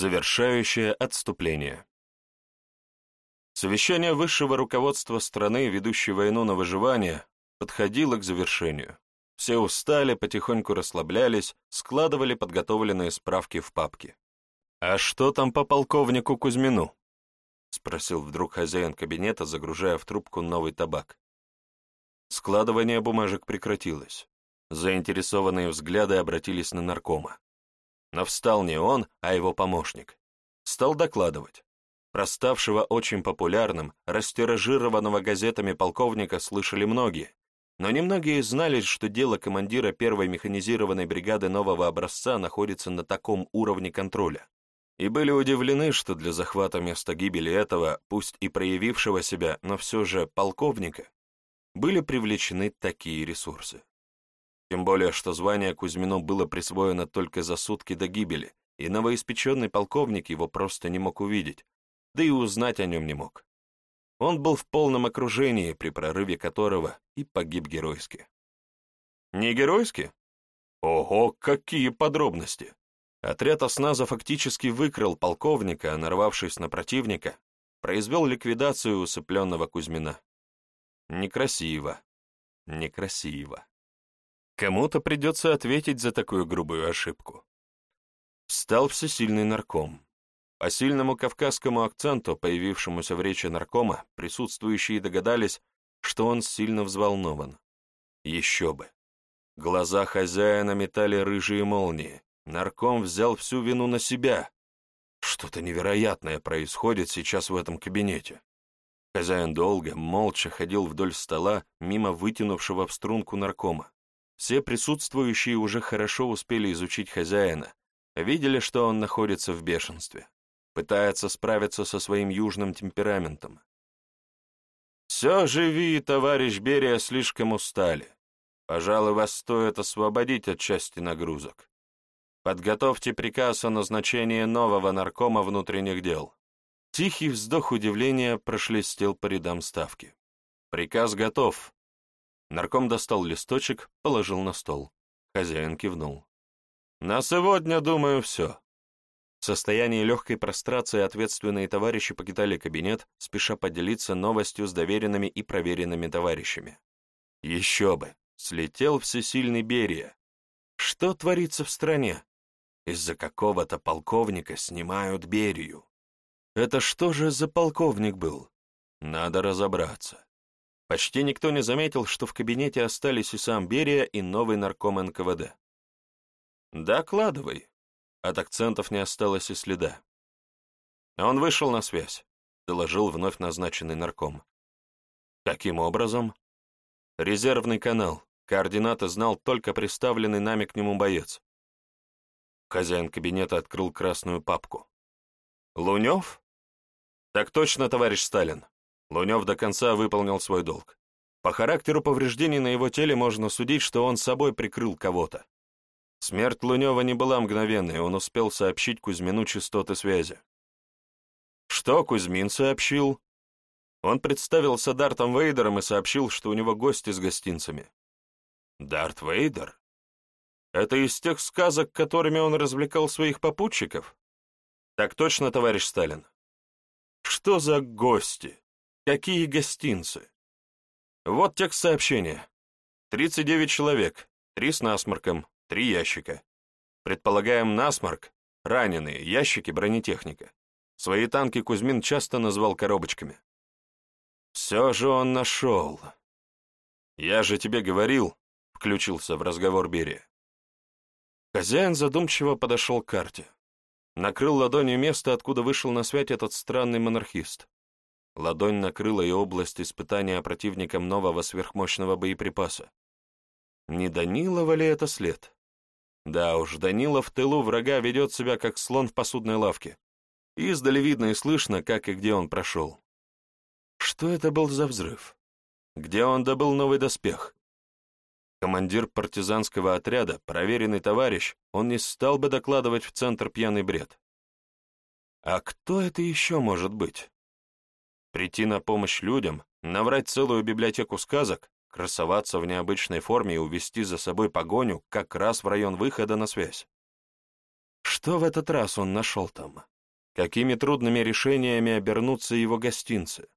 завершающее отступление. Совещание высшего руководства страны, ведущей войну на выживание, подходило к завершению. Все устали, потихоньку расслаблялись, складывали подготовленные справки в папки. «А что там по полковнику Кузьмину?» — спросил вдруг хозяин кабинета, загружая в трубку новый табак. Складывание бумажек прекратилось. Заинтересованные взгляды обратились на наркома но встал не он, а его помощник. Стал докладывать. Проставшего очень популярным, растиражированного газетами полковника слышали многие, но немногие знали, что дело командира первой механизированной бригады нового образца находится на таком уровне контроля. И были удивлены, что для захвата места гибели этого, пусть и проявившего себя, но все же полковника, были привлечены такие ресурсы. Тем более, что звание Кузьмину было присвоено только за сутки до гибели, и новоиспеченный полковник его просто не мог увидеть, да и узнать о нем не мог. Он был в полном окружении, при прорыве которого и погиб геройски. Не геройски? Ого, какие подробности! Отряд Осназа фактически выкрал полковника, а, нарвавшись на противника, произвел ликвидацию усыпленного Кузьмина. Некрасиво. Некрасиво. Кому-то придется ответить за такую грубую ошибку. Стал всесильный нарком. По сильному кавказскому акценту, появившемуся в речи наркома, присутствующие догадались, что он сильно взволнован. Еще бы. Глаза хозяина метали рыжие молнии. Нарком взял всю вину на себя. Что-то невероятное происходит сейчас в этом кабинете. Хозяин долго, молча ходил вдоль стола, мимо вытянувшего в струнку наркома. Все присутствующие уже хорошо успели изучить хозяина, видели, что он находится в бешенстве, пытается справиться со своим южным темпераментом. «Все живи, товарищ Берия, слишком устали. Пожалуй, вас стоит освободить от части нагрузок. Подготовьте приказ о назначении нового наркома внутренних дел». Тихий вздох удивления прошлестел по рядам ставки. «Приказ готов. Нарком достал листочек, положил на стол. Хозяин кивнул. «На сегодня, думаю, все». В состоянии легкой прострации ответственные товарищи покидали кабинет, спеша поделиться новостью с доверенными и проверенными товарищами. «Еще бы! Слетел всесильный Берия! Что творится в стране? Из-за какого-то полковника снимают Берию. Это что же за полковник был? Надо разобраться». Почти никто не заметил, что в кабинете остались и сам Берия, и новый нарком НКВД. «Докладывай». От акцентов не осталось и следа. А «Он вышел на связь», — доложил вновь назначенный нарком. «Каким образом?» «Резервный канал. Координаты знал только приставленный нами к нему боец». Хозяин кабинета открыл красную папку. «Лунев?» «Так точно, товарищ Сталин. Лунев до конца выполнил свой долг. По характеру повреждений на его теле можно судить, что он собой прикрыл кого-то. Смерть Лунева не была мгновенной, он успел сообщить Кузьмину частоты связи. Что Кузьмин сообщил? Он представился Дартом Вейдером и сообщил, что у него гости с гостинцами. Дарт Вейдер? Это из тех сказок, которыми он развлекал своих попутчиков? Так точно, товарищ Сталин. Что за гости? Какие гостинцы? Вот текст сообщения. 39 человек, 3 с насморком, 3 ящика. Предполагаем насморк, раненые, ящики, бронетехника. Свои танки Кузьмин часто назвал коробочками. Все же он нашел. Я же тебе говорил, включился в разговор Берия. Хозяин задумчиво подошел к карте. Накрыл ладонью место, откуда вышел на связь этот странный монархист. Ладонь накрыла и область испытания противником нового сверхмощного боеприпаса. Не Данилова ли это след? Да уж, Данилов в тылу врага ведет себя, как слон в посудной лавке. Издали видно и слышно, как и где он прошел. Что это был за взрыв? Где он добыл новый доспех? Командир партизанского отряда, проверенный товарищ, он не стал бы докладывать в центр пьяный бред. А кто это еще может быть? прийти на помощь людям, наврать целую библиотеку сказок, красоваться в необычной форме и увести за собой погоню как раз в район выхода на связь. Что в этот раз он нашел там? Какими трудными решениями обернутся его гостинцы?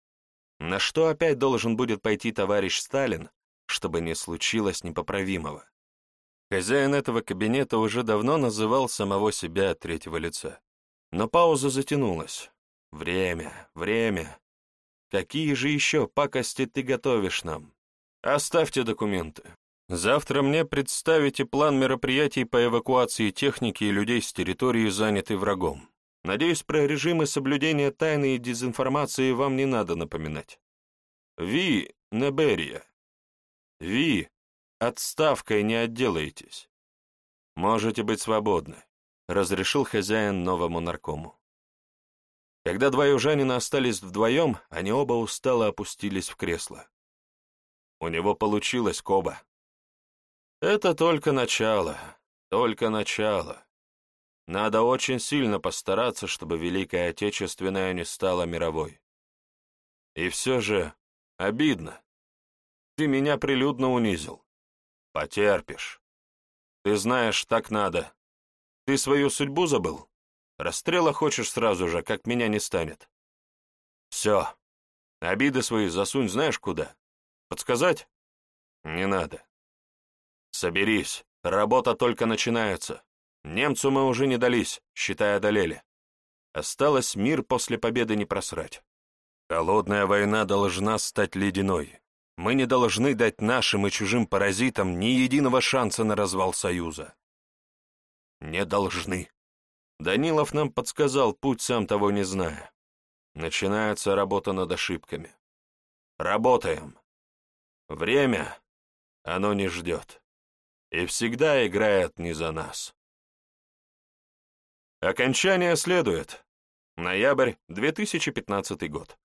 На что опять должен будет пойти товарищ Сталин, чтобы не случилось непоправимого? Хозяин этого кабинета уже давно называл самого себя третьего лица. Но пауза затянулась. Время, время. Какие же еще пакости ты готовишь нам? Оставьте документы. Завтра мне представите план мероприятий по эвакуации техники и людей с территории, занятой врагом. Надеюсь, про режимы соблюдения тайны и дезинформации вам не надо напоминать. Ви, Неберия. Ви, отставкой не отделаетесь. Можете быть свободны, — разрешил хозяин новому наркому. Когда двоюжанины остались вдвоем, они оба устало опустились в кресло. У него получилось, Коба. Это только начало, только начало. Надо очень сильно постараться, чтобы Великая Отечественная не стала мировой. И все же обидно. Ты меня прилюдно унизил. Потерпишь. Ты знаешь, так надо. Ты свою судьбу забыл? Расстрела хочешь сразу же, как меня не станет. Все. Обиды свои засунь знаешь куда. Подсказать? Не надо. Соберись. Работа только начинается. Немцу мы уже не дались, считай, одолели. Осталось мир после победы не просрать. Холодная война должна стать ледяной. Мы не должны дать нашим и чужим паразитам ни единого шанса на развал Союза. Не должны. Данилов нам подсказал путь, сам того не зная. Начинается работа над ошибками. Работаем. Время, оно не ждет. И всегда играет не за нас. Окончание следует. Ноябрь 2015 год.